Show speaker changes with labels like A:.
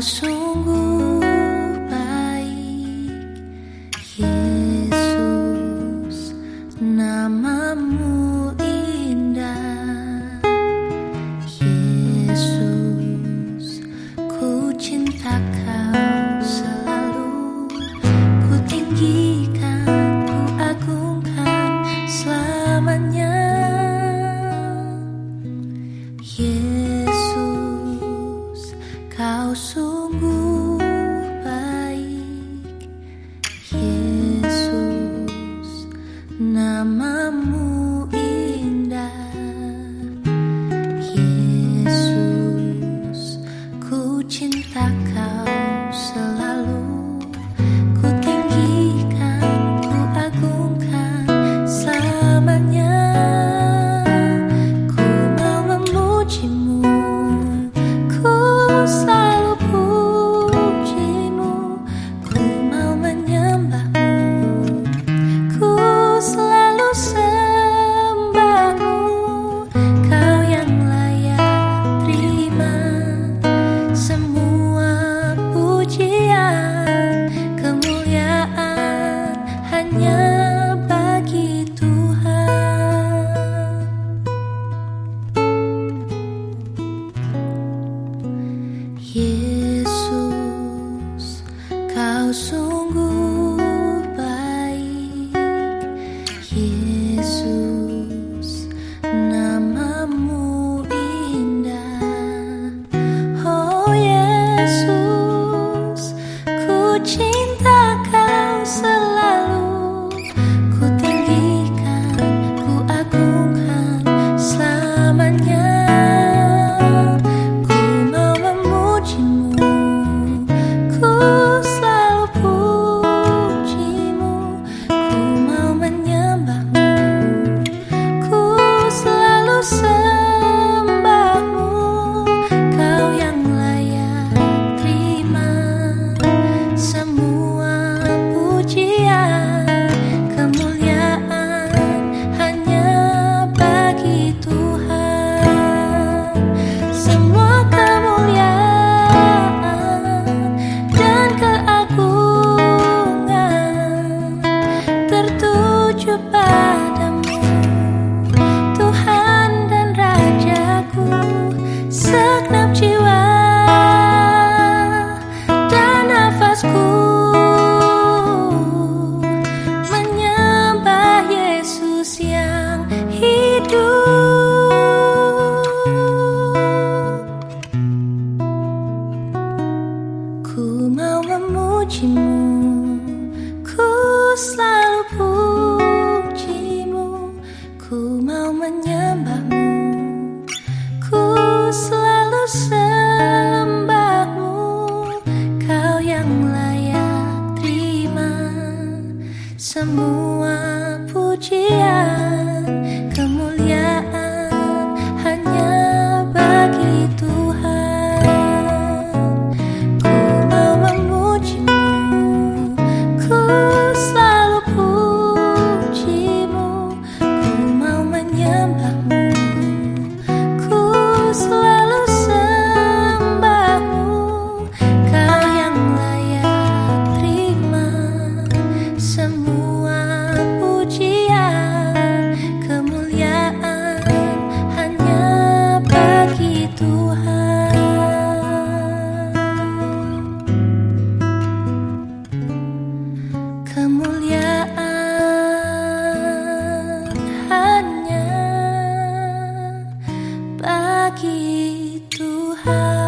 A: Kau sungguh baik, Yesus, namamu indah. Yesus, ku cinta kau selalu, ku tinggikan, ku agungkan selamanya. Yesus, kau namamu Yesus, memujimu, ku lagi Tuhan.